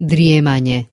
drijemanje.